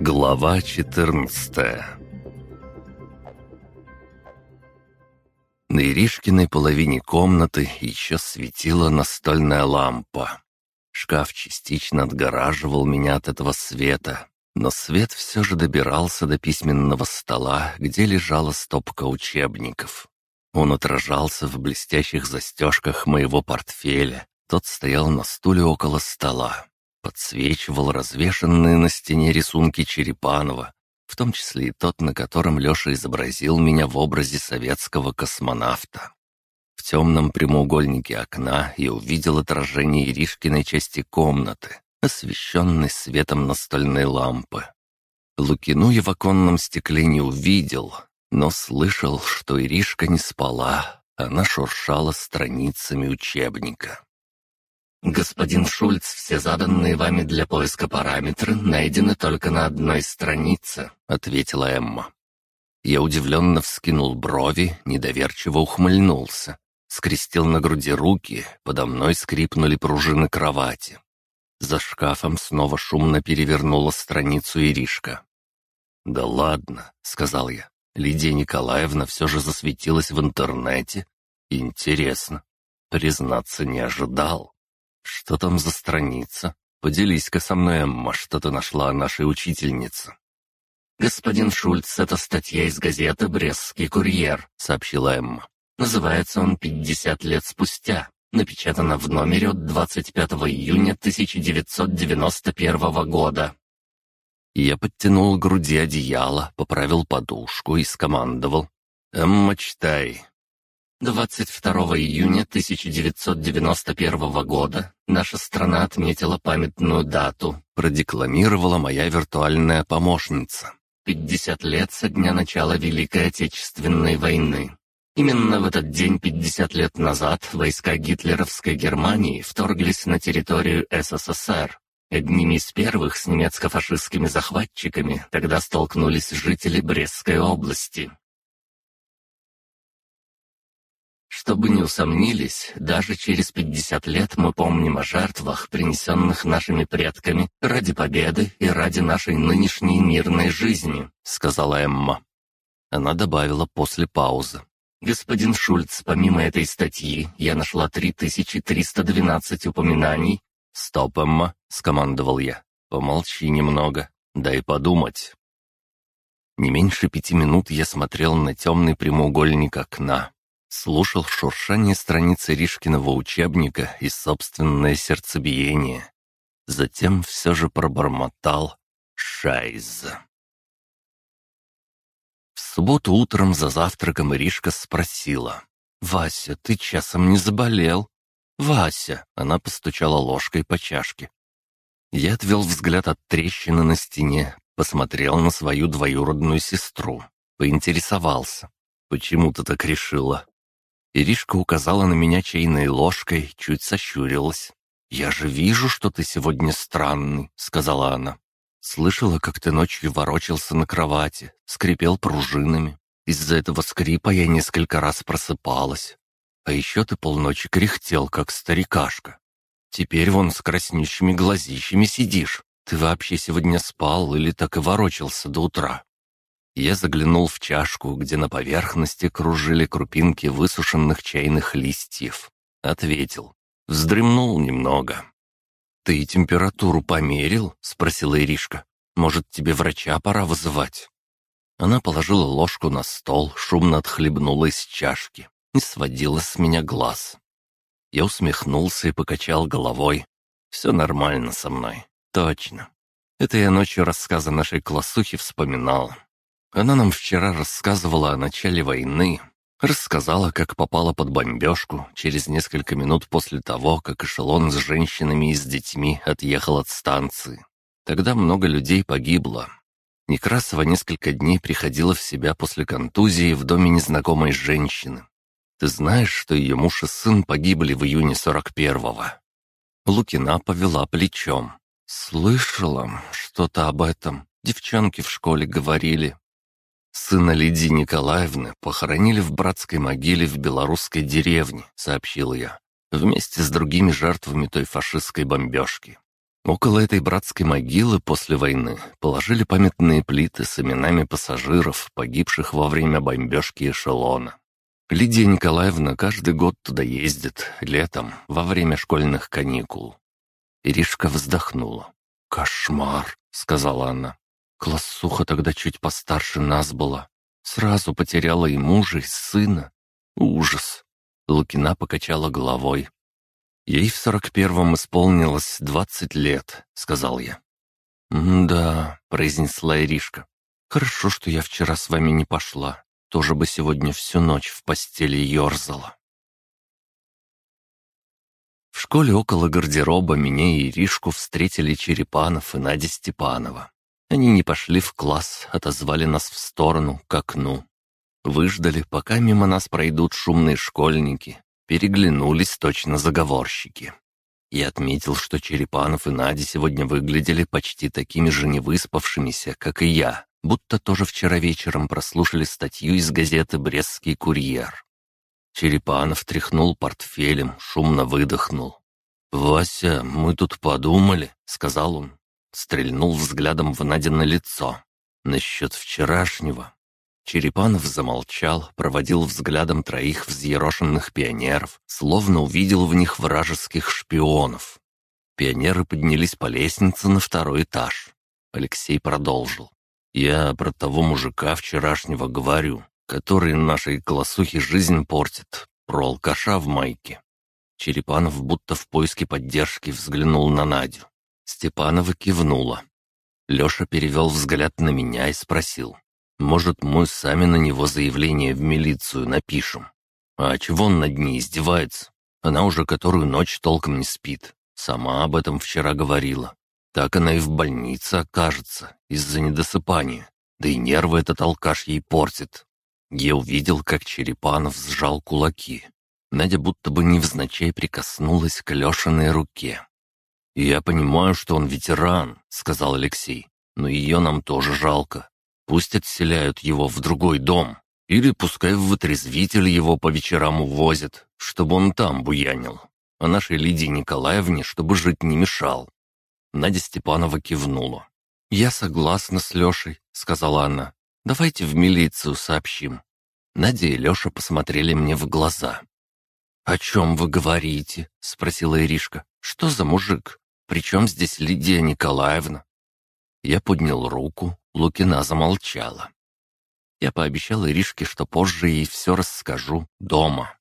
Глава 14 На Иришкиной половине комнаты еще светила настольная лампа. Шкаф частично отгораживал меня от этого света, но свет все же добирался до письменного стола, где лежала стопка учебников. Он отражался в блестящих застежках моего портфеля. Тот стоял на стуле около стола. Подсвечивал развешанные на стене рисунки Черепанова, в том числе и тот, на котором Леша изобразил меня в образе советского космонавта. В темном прямоугольнике окна я увидел отражение Иришкиной части комнаты, освещенной светом настольной лампы. Лукину я в оконном стекле не увидел, но слышал, что Иришка не спала, она шуршала страницами учебника. «Господин Шульц, все заданные вами для поиска параметры найдены только на одной странице», — ответила Эмма. Я удивленно вскинул брови, недоверчиво ухмыльнулся. Скрестил на груди руки, подо мной скрипнули пружины кровати. За шкафом снова шумно перевернула страницу Иришка. «Да ладно», — сказал я. Лидия Николаевна все же засветилась в интернете. Интересно. Признаться, не ожидал. Что там за страница? Поделись-ка со мной, Эмма, что ты нашла о нашей учительнице. «Господин Шульц, это статья из газеты «Брестский курьер», — сообщила Эмма. «Называется он «50 лет спустя». Напечатана в номере от 25 июня 1991 года. Я подтянул к груди одеяло, поправил подушку и скомандовал. «Эмма, читай». 22 июня 1991 года наша страна отметила памятную дату, продекламировала моя виртуальная помощница. 50 лет со дня начала Великой Отечественной войны. Именно в этот день 50 лет назад войска гитлеровской Германии вторглись на территорию СССР. Одними из первых с немецко-фашистскими захватчиками тогда столкнулись жители Брестской области. Чтобы не усомнились, даже через 50 лет мы помним о жертвах, принесенных нашими предками ради победы и ради нашей нынешней мирной жизни», — сказала Эмма. Она добавила после паузы. «Господин Шульц, помимо этой статьи, я нашла 3312 упоминаний». «Стоп, Эмма», — скомандовал я. «Помолчи немного, дай подумать». Не меньше пяти минут я смотрел на темный прямоугольник окна, Слушал шуршание страницы Ришкиного учебника и собственное сердцебиение. Затем все же пробормотал «Шайза». В субботу утром за завтраком Иришка спросила. «Вася, ты часом не заболел?» «Вася!» — она постучала ложкой по чашке. Я отвел взгляд от трещины на стене, посмотрел на свою двоюродную сестру, поинтересовался. «Почему ты так решила?» Иришка указала на меня чайной ложкой, чуть сощурилась. «Я же вижу, что ты сегодня странный», — сказала она. «Слышала, как ты ночью ворочался на кровати, скрипел пружинами. Из-за этого скрипа я несколько раз просыпалась. А еще ты полночи кряхтел, как старикашка. Теперь вон с краснющими глазищами сидишь. Ты вообще сегодня спал или так и ворочался до утра?» Я заглянул в чашку, где на поверхности кружили крупинки высушенных чайных листьев. Ответил. Вздремнул немного. «Ты температуру померил?» — спросила Иришка. «Может, тебе врача пора вызывать?» Она положила ложку на стол, шумно отхлебнула из чашки и сводила с меня глаз. Я усмехнулся и покачал головой. «Все нормально со мной. Точно. Это я ночью рассказы нашей классухи вспоминал. Она нам вчера рассказывала о начале войны, рассказала, как попала под бомбежку через несколько минут после того, как эшелон с женщинами и с детьми отъехал от станции. Тогда много людей погибло. Некрасова несколько дней приходила в себя после контузии в доме незнакомой женщины. Ты знаешь, что ее муж и сын погибли в июне 41-го?» Лукина повела плечом. «Слышала что-то об этом. Девчонки в школе говорили. «Сына Лидии Николаевны похоронили в братской могиле в белорусской деревне», — сообщил я. вместе с другими жертвами той фашистской бомбежки. Около этой братской могилы после войны положили памятные плиты с именами пассажиров, погибших во время бомбежки эшелона. Лидия Николаевна каждый год туда ездит, летом, во время школьных каникул. Иришка вздохнула. «Кошмар», — сказала она. «Классуха тогда чуть постарше нас была. Сразу потеряла и мужа, и сына. Ужас». Лукина покачала головой. «Ей в сорок первом исполнилось двадцать лет», — сказал я. «Да», — произнесла Иришка. «Хорошо, что я вчера с вами не пошла. Тоже бы сегодня всю ночь в постели ерзала». В школе около гардероба меня и Иришку встретили Черепанов и Надя Степанова. Они не пошли в класс, отозвали нас в сторону, к окну. Выждали, пока мимо нас пройдут шумные школьники, Переглянулись точно заговорщики. Я отметил, что Черепанов и Надя сегодня выглядели почти такими же невыспавшимися, как и я, будто тоже вчера вечером прослушали статью из газеты «Брестский курьер». Черепанов тряхнул портфелем, шумно выдохнул. «Вася, мы тут подумали», — сказал он. Стрельнул взглядом в Надя на лицо. «Насчет вчерашнего. Черепанов замолчал, проводил взглядом троих взъерошенных пионеров, словно увидел в них вражеских шпионов. Пионеры поднялись по лестнице на второй этаж. Алексей продолжил. «Я про того мужика вчерашнего говорю, который нашей классухе жизнь портит, про алкаша в майке». Черепанов будто в поиске поддержки взглянул на Надю. Степанова кивнула. Леша перевел взгляд на меня и спросил. Может, мы сами на него заявление в милицию напишем. А чего он над ней издевается? Она уже которую ночь толком не спит. Сама об этом вчера говорила. Так она и в больнице окажется из-за недосыпания. Да и нервы этот алкаш ей портит. Я увидел, как Черепанов сжал кулаки. Надя будто бы невзначай прикоснулась к Лешиной руке. «Я понимаю, что он ветеран», — сказал Алексей, — «но ее нам тоже жалко. Пусть отселяют его в другой дом. Или пускай в вытрезвитель его по вечерам увозят, чтобы он там буянил. А нашей Лидии Николаевне, чтобы жить не мешал. Надя Степанова кивнула. «Я согласна с Лешей», — сказала она. «Давайте в милицию сообщим». Надя и Леша посмотрели мне в глаза. «О чем вы говорите?» — спросила Иришка. «Что за мужик? Причем здесь Лидия Николаевна?» Я поднял руку, Лукина замолчала. Я пообещал Иришке, что позже ей все расскажу дома.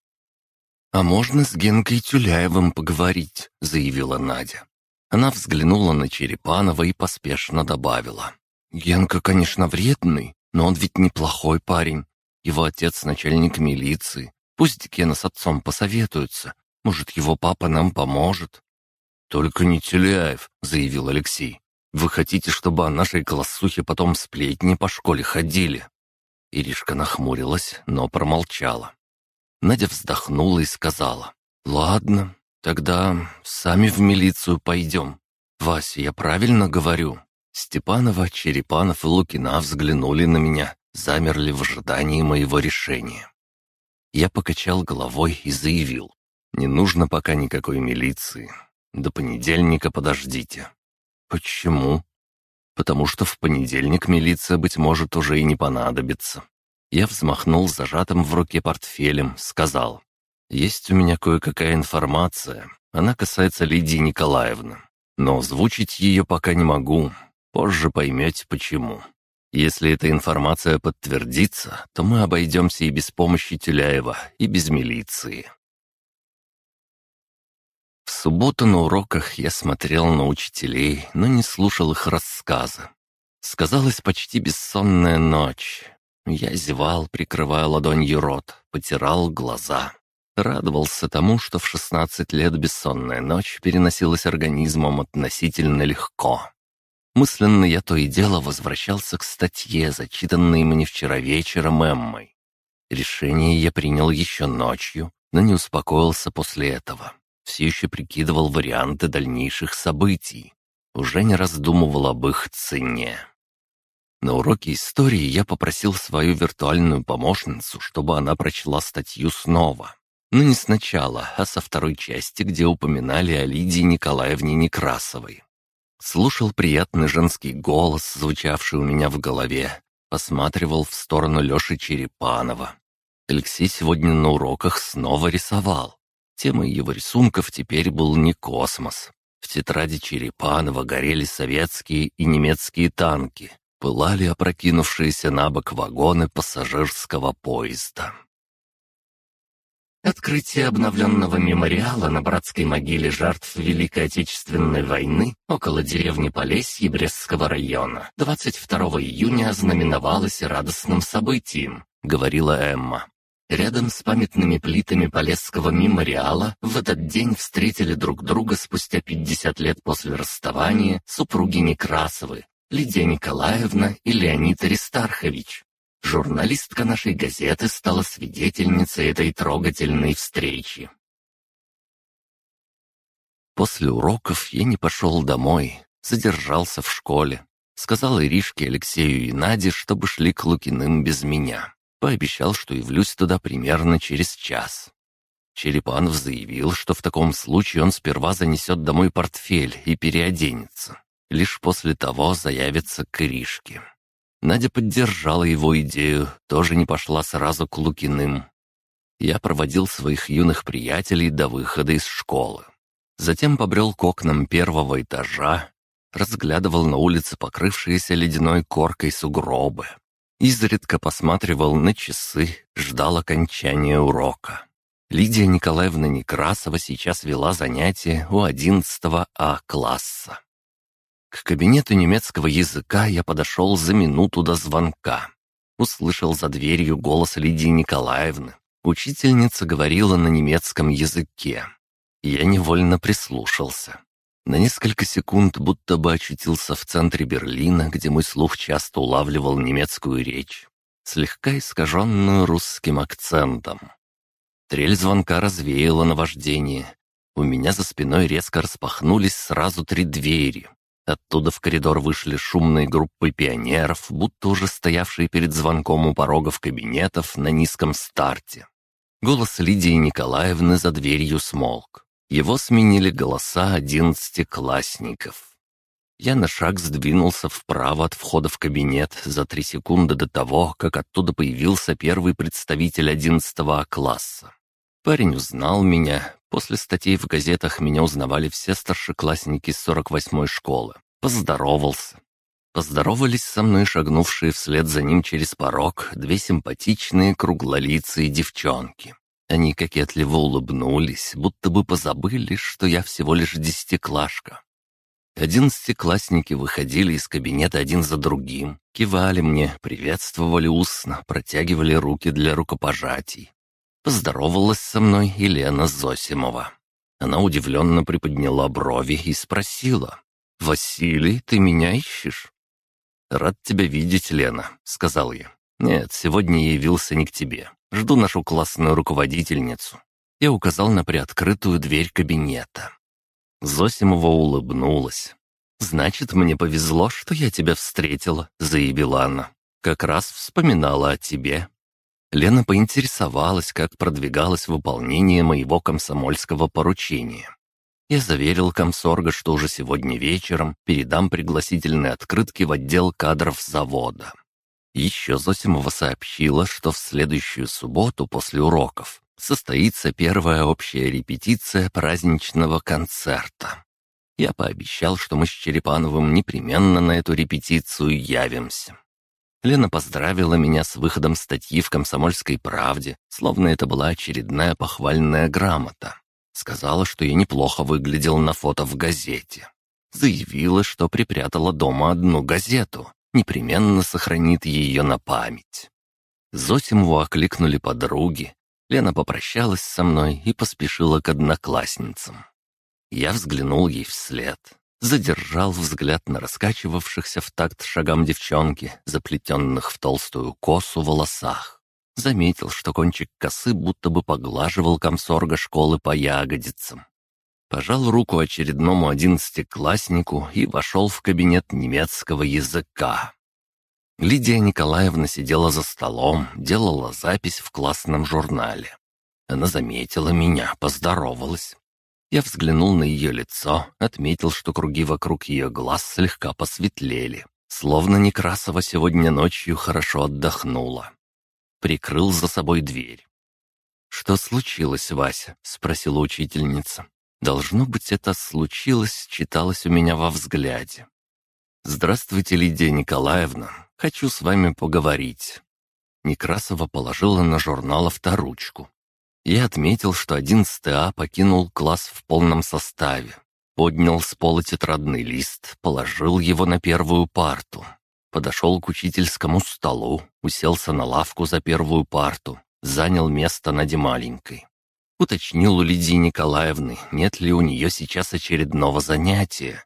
«А можно с Генкой Тюляевым поговорить?» — заявила Надя. Она взглянула на Черепанова и поспешно добавила. «Генка, конечно, вредный, но он ведь неплохой парень. Его отец — начальник милиции. Пусть Гена с отцом посоветуются. Может, его папа нам поможет». «Только не Тюляев», — заявил Алексей. Вы хотите, чтобы о нашей классухе потом сплетни по школе ходили?» Иришка нахмурилась, но промолчала. Надя вздохнула и сказала, «Ладно, тогда сами в милицию пойдем. Вася, я правильно говорю?» Степанова, Черепанов и Лукина взглянули на меня, замерли в ожидании моего решения. Я покачал головой и заявил, «Не нужно пока никакой милиции. До понедельника подождите. «Почему?» «Потому что в понедельник милиция, быть может, уже и не понадобится». Я взмахнул зажатым в руке портфелем, сказал. «Есть у меня кое-какая информация. Она касается Лидии Николаевны. Но озвучить ее пока не могу. Позже поймете, почему. Если эта информация подтвердится, то мы обойдемся и без помощи Тюляева, и без милиции. В субботу на уроках я смотрел на учителей, но не слушал их рассказы. Сказалась почти бессонная ночь. Я зевал, прикрывая ладонью рот, потирал глаза. Радовался тому, что в 16 лет бессонная ночь переносилась организмом относительно легко. Мысленно я то и дело возвращался к статье, зачитанной мне вчера вечером Эммой. Решение я принял еще ночью, но не успокоился после этого все еще прикидывал варианты дальнейших событий. Уже не раздумывал об их цене. На уроке истории я попросил свою виртуальную помощницу, чтобы она прочла статью снова. Но не сначала, а со второй части, где упоминали о Лидии Николаевне Некрасовой. Слушал приятный женский голос, звучавший у меня в голове, посматривал в сторону Лёши Черепанова. Алексей сегодня на уроках снова рисовал. Темой его рисунков теперь был не космос. В тетради Черепанова горели советские и немецкие танки, пылали опрокинувшиеся на бок вагоны пассажирского поезда. Открытие обновленного мемориала на братской могиле жертв Великой Отечественной войны около деревни Полесье Брестского района 22 июня ознаменовалось радостным событием, говорила Эмма. Рядом с памятными плитами Полесского мемориала в этот день встретили друг друга спустя 50 лет после расставания супруги Некрасовы, Лидия Николаевна и Леонид Аристархович. Журналистка нашей газеты стала свидетельницей этой трогательной встречи. После уроков я не пошел домой, задержался в школе. Сказал Иришке, Алексею и Наде, чтобы шли к Лукиным без меня. Пообещал, что явлюсь туда примерно через час. Черепанов заявил, что в таком случае он сперва занесет домой портфель и переоденется. Лишь после того заявится к Иришке. Надя поддержала его идею, тоже не пошла сразу к Лукиным. Я проводил своих юных приятелей до выхода из школы. Затем побрел к окнам первого этажа, разглядывал на улице покрывшиеся ледяной коркой сугробы, Изредка посматривал на часы, ждал окончания урока. Лидия Николаевна Некрасова сейчас вела занятия у 11 А класса. К кабинету немецкого языка я подошел за минуту до звонка. Услышал за дверью голос Лидии Николаевны. Учительница говорила на немецком языке. Я невольно прислушался. На несколько секунд будто бы очутился в центре Берлина, где мой слух часто улавливал немецкую речь, слегка искаженную русским акцентом. Трель звонка развеяла наваждение. У меня за спиной резко распахнулись сразу три двери. Оттуда в коридор вышли шумные группы пионеров, будто уже стоявшие перед звонком у порогов кабинетов на низком старте. Голос Лидии Николаевны за дверью смолк. Его сменили голоса одиннадцатиклассников. Я на шаг сдвинулся вправо от входа в кабинет за три секунды до того, как оттуда появился первый представитель одиннадцатого класса. Парень узнал меня. После статей в газетах меня узнавали все старшеклассники 48-й школы. Поздоровался. Поздоровались со мной шагнувшие вслед за ним через порог две симпатичные круглолицые девчонки. Они кокетливо улыбнулись, будто бы позабыли, что я всего лишь десятиклашка. Одиннадцатиклассники выходили из кабинета один за другим, кивали мне, приветствовали устно, протягивали руки для рукопожатий. Поздоровалась со мной Елена Зосимова. Она удивленно приподняла брови и спросила, «Василий, ты меня ищешь?» «Рад тебя видеть, Лена», — сказал я. «Нет, сегодня я явился не к тебе. Жду нашу классную руководительницу». Я указал на приоткрытую дверь кабинета. Зосимова улыбнулась. «Значит, мне повезло, что я тебя встретила», — заявила она. «Как раз вспоминала о тебе». Лена поинтересовалась, как продвигалось выполнение моего комсомольского поручения. Я заверил комсорга, что уже сегодня вечером передам пригласительные открытки в отдел кадров завода. Еще Зосимова сообщила, что в следующую субботу после уроков состоится первая общая репетиция праздничного концерта. Я пообещал, что мы с Черепановым непременно на эту репетицию явимся. Лена поздравила меня с выходом статьи в «Комсомольской правде», словно это была очередная похвальная грамота. Сказала, что я неплохо выглядел на фото в газете. Заявила, что припрятала дома одну газету, непременно сохранит ее на память. Зосимову окликнули подруги. Лена попрощалась со мной и поспешила к одноклассницам. Я взглянул ей вслед, задержал взгляд на раскачивавшихся в такт шагам девчонки, заплетенных в толстую косу волосах. Заметил, что кончик косы будто бы поглаживал комсорга школы по ягодицам пожал руку очередному одиннадцатикласснику и вошел в кабинет немецкого языка. Лидия Николаевна сидела за столом, делала запись в классном журнале. Она заметила меня, поздоровалась. Я взглянул на ее лицо, отметил, что круги вокруг ее глаз слегка посветлели, словно Некрасова сегодня ночью хорошо отдохнула. Прикрыл за собой дверь. «Что случилось, Вася?» — спросила учительница. «Должно быть, это случилось, читалось у меня во взгляде». «Здравствуйте, Лидия Николаевна. Хочу с вами поговорить». Некрасова положила на журнал авторучку. Я отметил, что 11 А покинул класс в полном составе. Поднял с пола тетрадный лист, положил его на первую парту. Подошел к учительскому столу, уселся на лавку за первую парту, занял место над маленькой. Уточнил у Лидии Николаевны, нет ли у нее сейчас очередного занятия.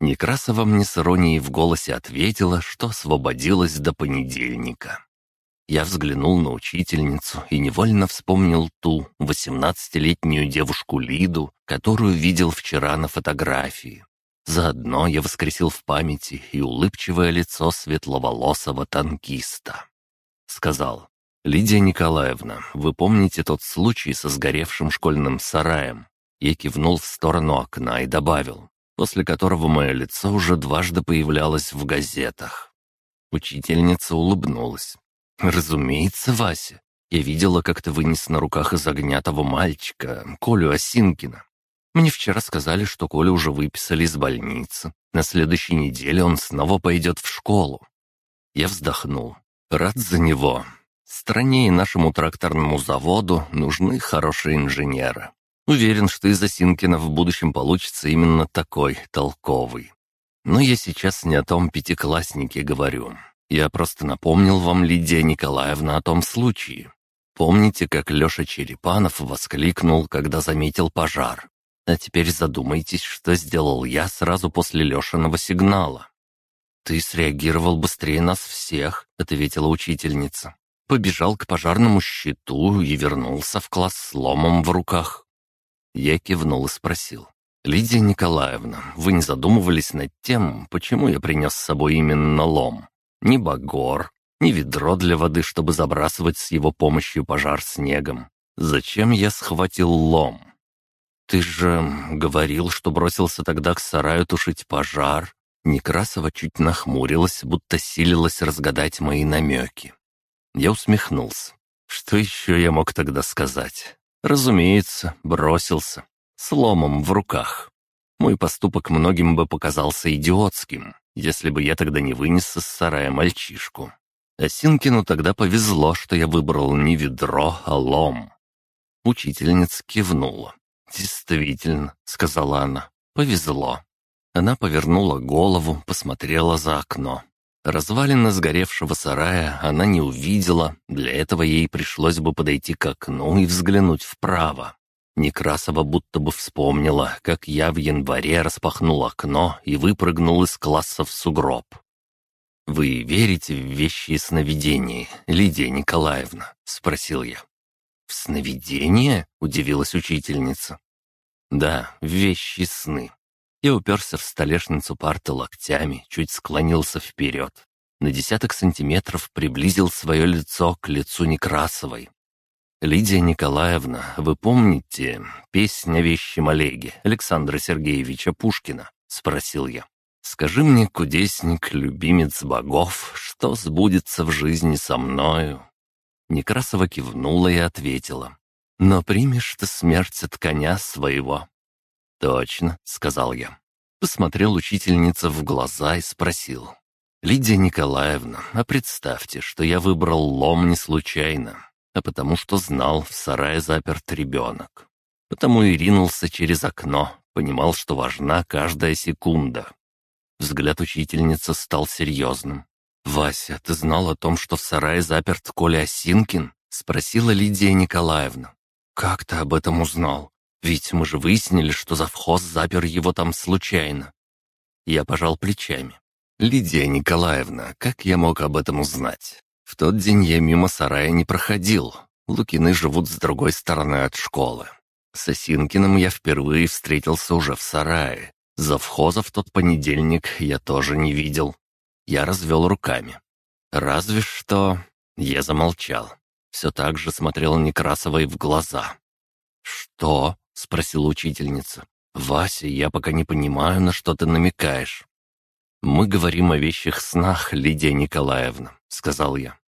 Некрасова мне с иронией в голосе ответила, что освободилась до понедельника. Я взглянул на учительницу и невольно вспомнил ту восемнадцатилетнюю девушку Лиду, которую видел вчера на фотографии. Заодно я воскресил в памяти и улыбчивое лицо светловолосого танкиста. Сказал, «Лидия Николаевна, вы помните тот случай со сгоревшим школьным сараем?» Я кивнул в сторону окна и добавил, после которого мое лицо уже дважды появлялось в газетах. Учительница улыбнулась. «Разумеется, Вася. Я видела, как ты вынес на руках из огня того мальчика, Колю Осинкина. Мне вчера сказали, что Колю уже выписали из больницы. На следующей неделе он снова пойдет в школу. Я вздохнул. Рад за него. Стране и нашему тракторному заводу нужны хорошие инженеры. Уверен, что из Осинкина в будущем получится именно такой, толковый. Но я сейчас не о том пятикласснике говорю. Я просто напомнил вам, Лидия Николаевна, о том случае. Помните, как Леша Черепанов воскликнул, когда заметил пожар? А теперь задумайтесь, что сделал я сразу после Лешиного сигнала. «Ты среагировал быстрее нас всех», — ответила учительница. Побежал к пожарному щиту и вернулся в класс с ломом в руках. Я кивнул и спросил. «Лидия Николаевна, вы не задумывались над тем, почему я принес с собой именно лом? Ни багор, ни ведро для воды, чтобы забрасывать с его помощью пожар снегом. Зачем я схватил лом?» «Ты же говорил, что бросился тогда к сараю тушить пожар». Некрасова чуть нахмурилась, будто силилась разгадать мои намеки. Я усмехнулся. Что еще я мог тогда сказать? Разумеется, бросился. С ломом в руках. Мой поступок многим бы показался идиотским, если бы я тогда не вынес из сарая мальчишку. Осинкину тогда повезло, что я выбрал не ведро, а лом. Учительница кивнула. «Действительно», — сказала она, — «повезло». Она повернула голову, посмотрела за окно. Развалина сгоревшего сарая она не увидела, для этого ей пришлось бы подойти к окну и взглянуть вправо. Некрасова будто бы вспомнила, как я в январе распахнул окно и выпрыгнул из класса в сугроб. «Вы верите в вещи и сновидения, Лидия Николаевна?» — спросил я. «В сновидение?» — удивилась учительница. «Да, в вещи сны». Я уперся в столешницу парты локтями, чуть склонился вперед. На десяток сантиметров приблизил свое лицо к лицу Некрасовой. «Лидия Николаевна, вы помните песнь о вещем Олеге Александра Сергеевича Пушкина?» — спросил я. «Скажи мне, кудесник, любимец богов, что сбудется в жизни со мною?» Некрасова кивнула и ответила. «Но примешь ты смерть от коня своего». «Точно», — сказал я. Посмотрел учительница в глаза и спросил. «Лидия Николаевна, а представьте, что я выбрал лом не случайно, а потому что знал, в сарае заперт ребенок. Потому и ринулся через окно, понимал, что важна каждая секунда». Взгляд учительницы стал серьезным. «Вася, ты знал о том, что в сарае заперт Коля Осинкин?» — спросила Лидия Николаевна. «Как ты об этом узнал? Ведь мы же выяснили, что завхоз запер его там случайно». Я пожал плечами. «Лидия Николаевна, как я мог об этом узнать? В тот день я мимо сарая не проходил. Лукины живут с другой стороны от школы. С Осинкиным я впервые встретился уже в сарае. Завхоза в тот понедельник я тоже не видел. Я развел руками. Разве что... Я замолчал. Все так же смотрел Некрасовой в глаза. «Что?» — спросила учительница. «Вася, я пока не понимаю, на что ты намекаешь». «Мы говорим о вещих снах, Лидия Николаевна», — сказал я.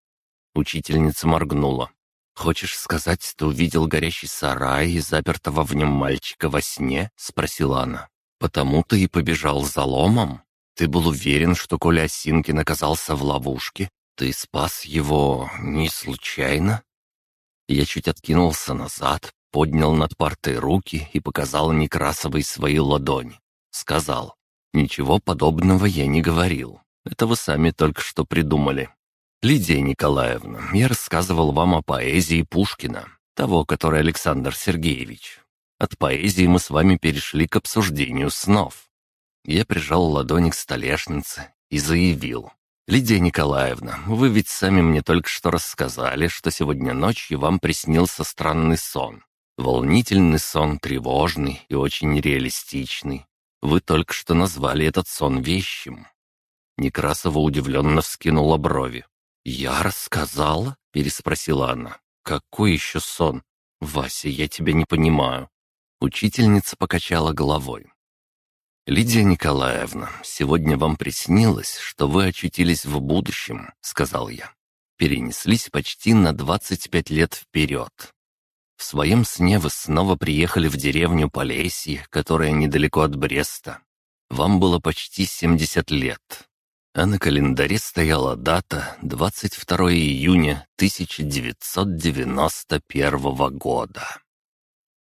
Учительница моргнула. «Хочешь сказать, ты увидел горящий сарай и запертого в нем мальчика во сне?» — спросила она. «Потому ты и побежал за ломом? Ты был уверен, что Коля Осинкин оказался в ловушке? Ты спас его не случайно?» Я чуть откинулся назад, поднял над партой руки и показал Некрасовой свои ладони. Сказал, «Ничего подобного я не говорил. Это вы сами только что придумали. Лидия Николаевна, я рассказывал вам о поэзии Пушкина, того, который Александр Сергеевич. От поэзии мы с вами перешли к обсуждению снов. Я прижал ладони к столешнице и заявил. «Лидия Николаевна, вы ведь сами мне только что рассказали, что сегодня ночью вам приснился странный сон. Волнительный сон, тревожный и очень реалистичный. Вы только что назвали этот сон вещим». Некрасова удивленно вскинула брови. «Я рассказала?» — переспросила она. «Какой еще сон? Вася, я тебя не понимаю». Учительница покачала головой. «Лидия Николаевна, сегодня вам приснилось, что вы очутились в будущем», — сказал я. «Перенеслись почти на 25 лет вперед. В своем сне вы снова приехали в деревню Полесье, которая недалеко от Бреста. Вам было почти 70 лет. А на календаре стояла дата 22 июня 1991 года.